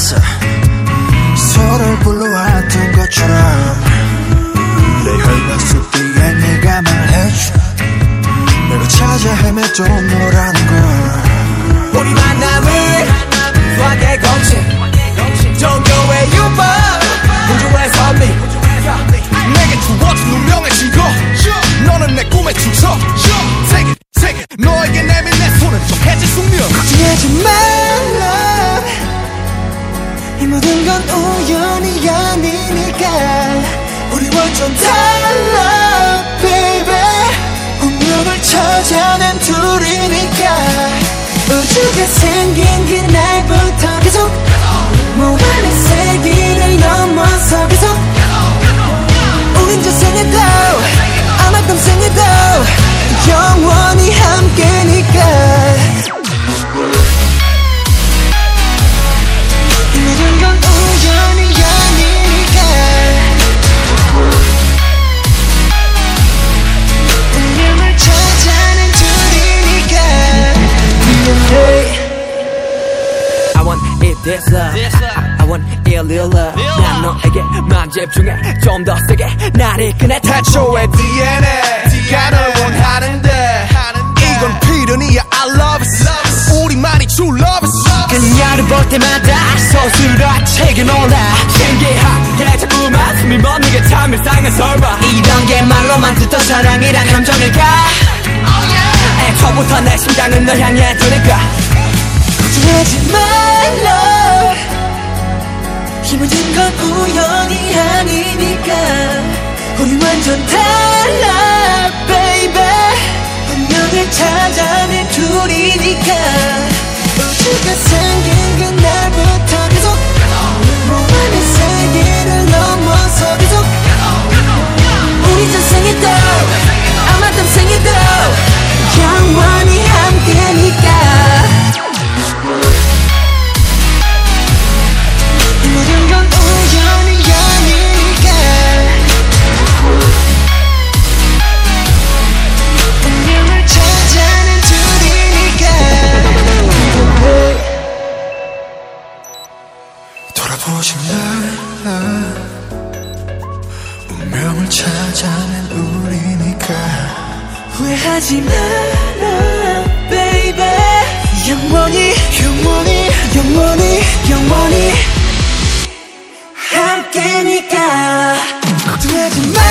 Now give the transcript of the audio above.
않았어. 서로를 불러왔던 것처럼 내 혈관 뒤에 네가 말해줘. 내가 찾아 헤맸던 너라는 걸. 우리 만남은 수학의 공식 이 모든 건 우연이 아니니까 우리 완전 달라 love I want real love 난 너에게만 집중해. 좀 더 세게 날 이끄네 태초의 DNA가 널 원하는데. 이건 필연이야. I love it. 우리만이 true love it. 그녀를 볼 때마다 서술화책에 놀라. 신기하게 자꾸만 숨이 멎는 참 일상은 설마. 이런 게 말로만 듣던 사랑이란 감정일까? 애초부터 내 심장은 널 향해 두니까. 걱정하지 말라 이 모든 건 우연이 아니니까. 우리 완전 달라 baby. 운명을 찾아낸 둘이니까. 우주가 생긴 돌아보실래 운명을 찾아낸 우리니까. 후회하지 마라 baby. 영원히 영원히 영원히 영원히 함께니까. 걱정하지 마.